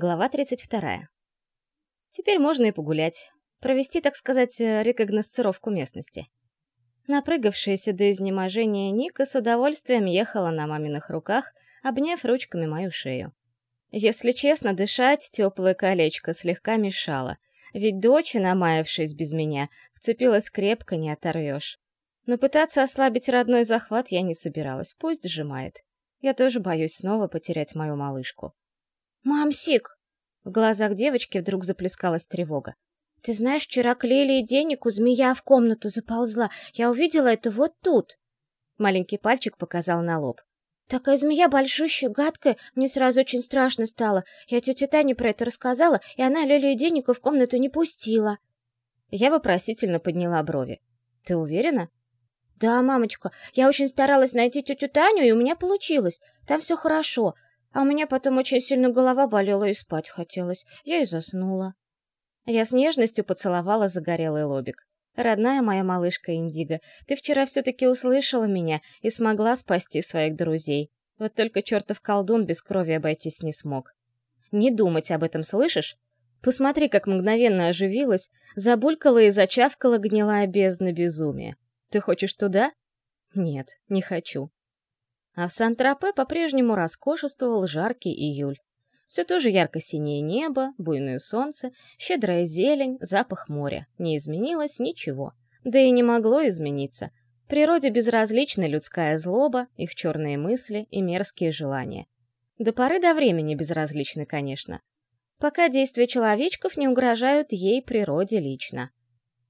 Глава 32. Теперь можно и погулять. Провести, так сказать, э, рекогносцировку местности. Напрыгавшаяся до изнеможения Ника с удовольствием ехала на маминых руках, обняв ручками мою шею. Если честно, дышать теплое колечко слегка мешало, ведь дочь, намаявшись без меня, вцепилась крепко, не оторвешь. Но пытаться ослабить родной захват я не собиралась, пусть сжимает. Я тоже боюсь снова потерять мою малышку. «Мамсик!» В глазах девочки вдруг заплескалась тревога. «Ты знаешь, вчера к Лилии Денику змея в комнату заползла. Я увидела это вот тут!» Маленький пальчик показал на лоб. «Такая змея большущая, гадкая, мне сразу очень страшно стало. Я тете Тане про это рассказала, и она Лилию Денику в комнату не пустила». Я вопросительно подняла брови. «Ты уверена?» «Да, мамочка, я очень старалась найти тетю Таню, и у меня получилось. Там все хорошо. А у меня потом очень сильно голова болела и спать хотелось. Я и заснула. Я с нежностью поцеловала загорелый лобик. «Родная моя малышка Индиго, ты вчера все-таки услышала меня и смогла спасти своих друзей. Вот только чертов колдун без крови обойтись не смог. Не думать об этом, слышишь? Посмотри, как мгновенно оживилась, забулькала и зачавкала гнилая бездна безумия. Ты хочешь туда? Нет, не хочу. А в Сан-Тропе по-прежнему роскошествовал жаркий июль. Все то же ярко-синее небо, буйное солнце, щедрая зелень, запах моря. Не изменилось ничего. Да и не могло измениться. Природе безразлична людская злоба, их черные мысли и мерзкие желания. До поры до времени безразличны, конечно. Пока действия человечков не угрожают ей природе лично.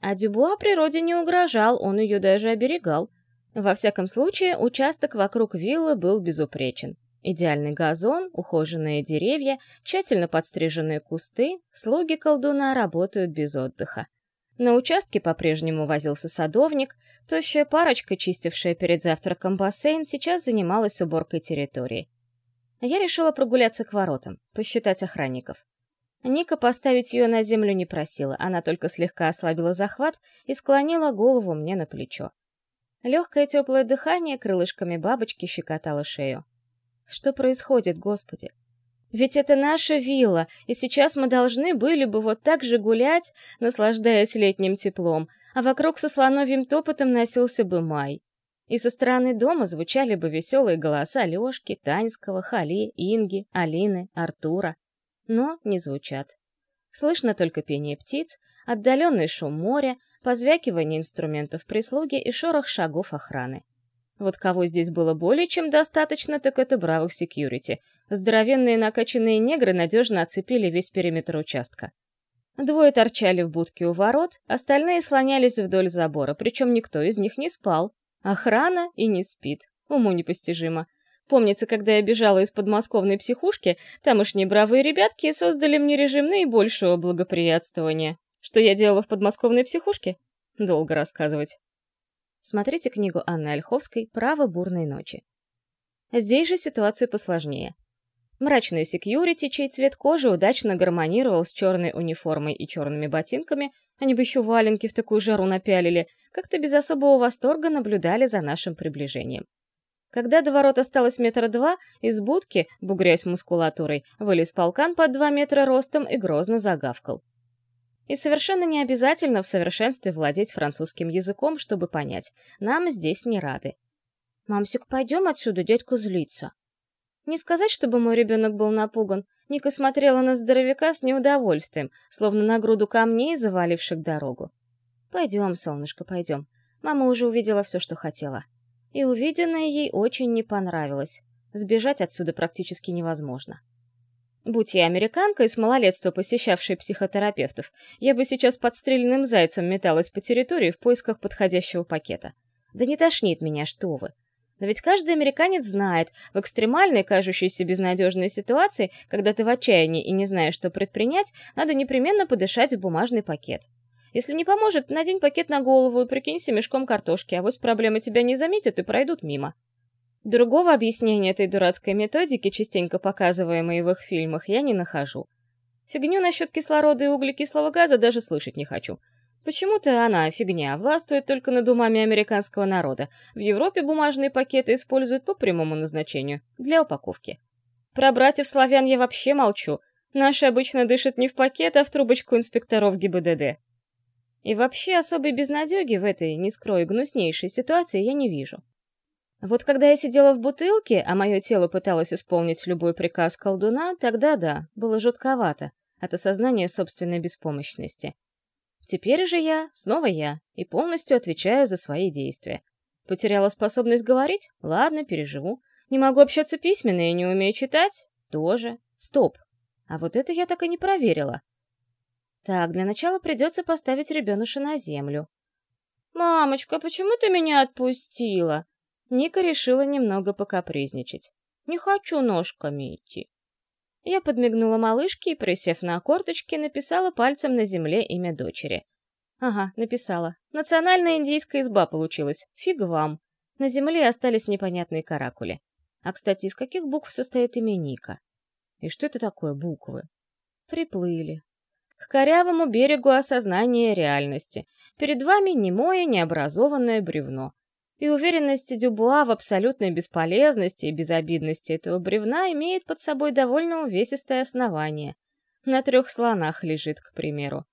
А Дюбуа природе не угрожал, он ее даже оберегал. Во всяком случае, участок вокруг виллы был безупречен. Идеальный газон, ухоженные деревья, тщательно подстриженные кусты, слуги колдуна работают без отдыха. На участке по-прежнему возился садовник, тощая парочка, чистившая перед завтраком бассейн, сейчас занималась уборкой территории. Я решила прогуляться к воротам, посчитать охранников. Ника поставить ее на землю не просила, она только слегка ослабила захват и склонила голову мне на плечо. Легкое теплое дыхание крылышками бабочки щекотало шею. Что происходит, Господи? Ведь это наша вилла, и сейчас мы должны были бы вот так же гулять, наслаждаясь летним теплом, а вокруг со слоновьим топотом носился бы май. И со стороны дома звучали бы веселые голоса Лёшки, Таньского, Хали, Инги, Алины, Артура. Но не звучат. Слышно только пение птиц, отдаленный шум моря, позвякивание инструментов прислуги и шорох шагов охраны. Вот кого здесь было более чем достаточно, так это бравых секьюрити. Здоровенные накачанные негры надежно оцепили весь периметр участка. Двое торчали в будке у ворот, остальные слонялись вдоль забора, причем никто из них не спал. Охрана и не спит. Уму непостижимо. Помнится, когда я бежала из подмосковной психушки, тамошние бравые ребятки создали мне режим наибольшего благоприятствования. Что я делала в подмосковной психушке? Долго рассказывать. Смотрите книгу Анны Ольховской «Право бурной ночи». Здесь же ситуация посложнее. Мрачный секьюрити, чей цвет кожи удачно гармонировал с черной униформой и черными ботинками, они бы еще валенки в такую жару напялили, как-то без особого восторга наблюдали за нашим приближением. Когда до ворот осталось метра два, из будки, бугрясь мускулатурой, вылез полкан под два метра ростом и грозно загавкал. И совершенно не обязательно в совершенстве владеть французским языком, чтобы понять, нам здесь не рады. «Мамсик, пойдем отсюда, дядька злится». Не сказать, чтобы мой ребенок был напуган. Ника смотрела на здоровяка с неудовольствием, словно на груду камней, заваливших дорогу. «Пойдем, солнышко, пойдем. Мама уже увидела все, что хотела» и увиденное ей очень не понравилось. Сбежать отсюда практически невозможно. Будь я американкой с малолетства посещавшей психотерапевтов, я бы сейчас подстреленным зайцем металась по территории в поисках подходящего пакета. Да не тошнит меня, что вы. Но ведь каждый американец знает, в экстремальной, кажущейся безнадежной ситуации, когда ты в отчаянии и не знаешь, что предпринять, надо непременно подышать в бумажный пакет. Если не поможет, надень пакет на голову и прикинься мешком картошки, а вот проблемы тебя не заметят и пройдут мимо. Другого объяснения этой дурацкой методики, частенько показываемой в их фильмах, я не нахожу. Фигню насчет кислорода и углекислого газа даже слышать не хочу. Почему-то она, фигня, властвует только над умами американского народа. В Европе бумажные пакеты используют по прямому назначению, для упаковки. Про братьев славян я вообще молчу. Наши обычно дышат не в пакет, а в трубочку инспекторов ГИБДД. И вообще особой безнадеги в этой, не скрою, гнуснейшей ситуации я не вижу. Вот когда я сидела в бутылке, а мое тело пыталось исполнить любой приказ колдуна, тогда да, было жутковато от осознания собственной беспомощности. Теперь же я, снова я, и полностью отвечаю за свои действия. Потеряла способность говорить? Ладно, переживу. Не могу общаться письменно и не умею читать? Тоже. Стоп. А вот это я так и не проверила. Так, для начала придется поставить ребеныша на землю. «Мамочка, почему ты меня отпустила?» Ника решила немного покапризничать. «Не хочу ножками идти». Я подмигнула малышке и, присев на корточки, написала пальцем на земле имя дочери. Ага, написала. Национальная индийская изба получилась. Фиг вам. На земле остались непонятные каракули. А, кстати, из каких букв состоит имя Ника? И что это такое буквы? Приплыли. К корявому берегу осознания реальности. Перед вами немое необразованное бревно. И уверенность Дюбуа в абсолютной бесполезности и безобидности этого бревна имеет под собой довольно увесистое основание. На трех слонах лежит, к примеру.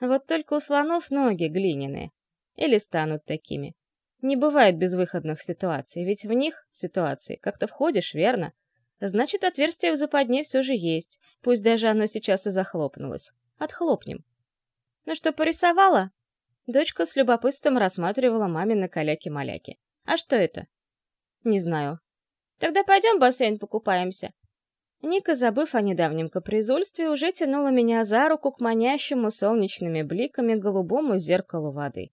Вот только у слонов ноги глиняные. Или станут такими. Не бывает безвыходных ситуаций, ведь в них, ситуации, как-то входишь, верно? Значит, отверстие в западне все же есть, пусть даже оно сейчас и захлопнулось. Отхлопнем. Ну что, порисовала? Дочка с любопытством рассматривала мамины каляки-маляки. А что это? Не знаю. Тогда пойдем в бассейн покупаемся. Ника, забыв о недавнем капризульстве, уже тянула меня за руку к манящему солнечными бликами голубому зеркалу воды.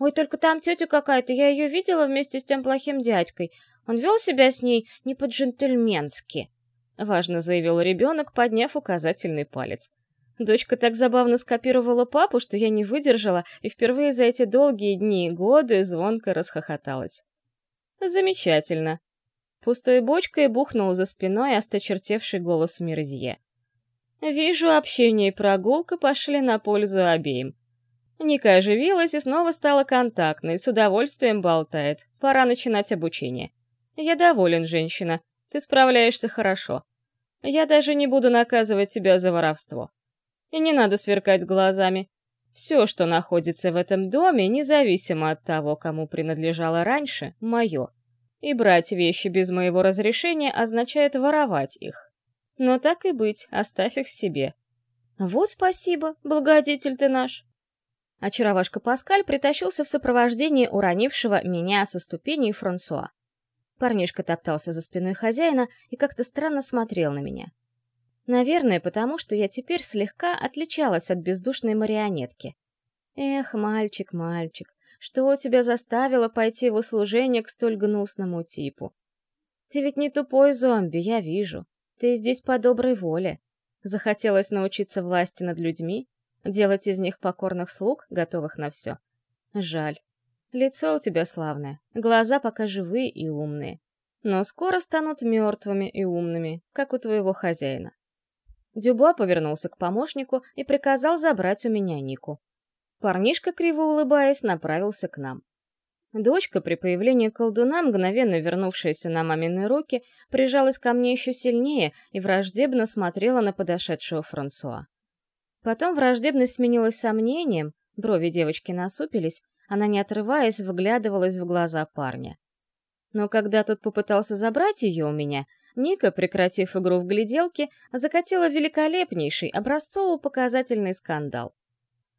«Ой, только там тетя какая-то, я ее видела вместе с тем плохим дядькой. Он вел себя с ней не по-джентльменски», — важно заявил ребенок, подняв указательный палец. Дочка так забавно скопировала папу, что я не выдержала и впервые за эти долгие дни и годы звонко расхохоталась. «Замечательно!» Пустой бочкой бухнул за спиной осточертевший голос Мерзье. «Вижу, общение и прогулка пошли на пользу обеим. Ника оживилась и снова стала контактной, с удовольствием болтает. Пора начинать обучение. Я доволен, женщина. Ты справляешься хорошо. Я даже не буду наказывать тебя за воровство. И не надо сверкать глазами. Все, что находится в этом доме, независимо от того, кому принадлежало раньше, мое. И брать вещи без моего разрешения означает воровать их. Но так и быть, оставь их себе. Вот спасибо, благодетель ты наш. Очаровашка Паскаль притащился в сопровождении уронившего меня со ступеней Франсуа. Парнишка топтался за спиной хозяина и как-то странно смотрел на меня. Наверное, потому что я теперь слегка отличалась от бездушной марионетки. Эх, мальчик, мальчик, что тебя заставило пойти в услужение к столь гнусному типу? Ты ведь не тупой зомби, я вижу. Ты здесь по доброй воле. Захотелось научиться власти над людьми, делать из них покорных слуг, готовых на все. Жаль. Лицо у тебя славное, глаза пока живые и умные. Но скоро станут мертвыми и умными, как у твоего хозяина. Дюбуа повернулся к помощнику и приказал забрать у меня Нику. Парнишка, криво улыбаясь, направился к нам. Дочка, при появлении колдуна, мгновенно вернувшаяся на мамины руки, прижалась ко мне еще сильнее и враждебно смотрела на подошедшего Франсуа. Потом враждебность сменилась сомнением, брови девочки насупились, она, не отрываясь, выглядывалась в глаза парня. Но когда тот попытался забрать ее у меня, Ника, прекратив игру в гляделки, закатила великолепнейший образцово-показательный скандал.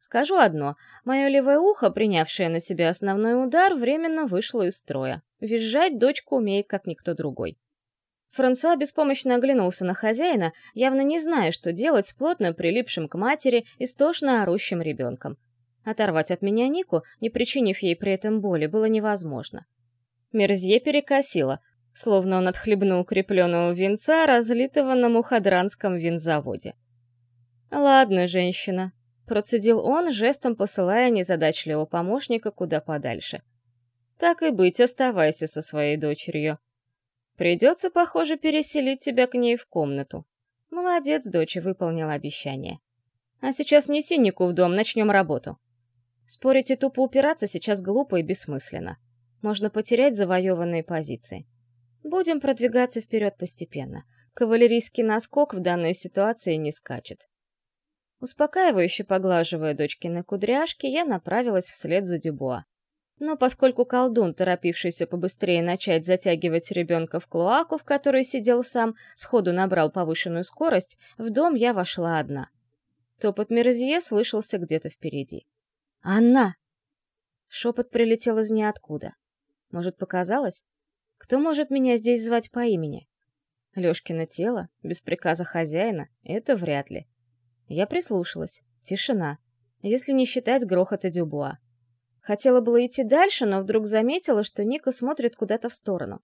Скажу одно, мое левое ухо, принявшее на себя основной удар, временно вышло из строя. Визжать дочка умеет, как никто другой. Франсуа беспомощно оглянулся на хозяина, явно не зная, что делать с плотно прилипшим к матери, истошно орущим ребенком. Оторвать от меня Нику, не причинив ей при этом боли, было невозможно. Мерзье перекосило, словно он отхлебнул крепленного венца, разлитого на мухадранском винзаводе. «Ладно, женщина», — процедил он, жестом посылая незадачливого помощника куда подальше. «Так и быть, оставайся со своей дочерью. Придется, похоже, переселить тебя к ней в комнату. Молодец, дочь, выполнила обещание. А сейчас неси Нику в дом, начнем работу». Спорить и тупо упираться сейчас глупо и бессмысленно. Можно потерять завоеванные позиции. Будем продвигаться вперед постепенно. кавалерийский наскок в данной ситуации не скачет. Успокаивающе поглаживая дочкины кудряшки, я направилась вслед за Дюбуа. Но поскольку колдун, торопившийся побыстрее начать затягивать ребенка в клоаку, в которой сидел сам, сходу набрал повышенную скорость, в дом я вошла одна. Топот Мерзье слышался где-то впереди. «Анна!» Шепот прилетел из ниоткуда. Может, показалось? Кто может меня здесь звать по имени? Лёшкино тело, без приказа хозяина, это вряд ли. Я прислушалась. Тишина. Если не считать грохота Дюбуа. Хотела было идти дальше, но вдруг заметила, что Ника смотрит куда-то в сторону.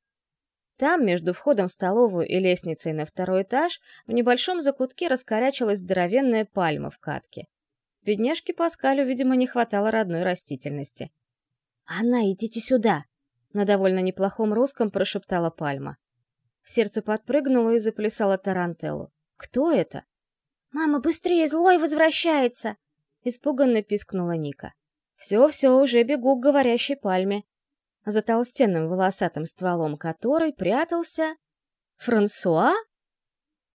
Там, между входом в столовую и лестницей на второй этаж, в небольшом закутке раскорячилась здоровенная пальма в катке. Бедняжке Паскалю, видимо, не хватало родной растительности. «Анна, идите сюда!» — на довольно неплохом русском прошептала пальма. Сердце подпрыгнуло и заплясало тарантеллу. «Кто это?» «Мама, быстрее, злой возвращается!» — испуганно пискнула Ника. Все-все, уже бегу к говорящей пальме, за толстенным волосатым стволом которой прятался... Франсуа?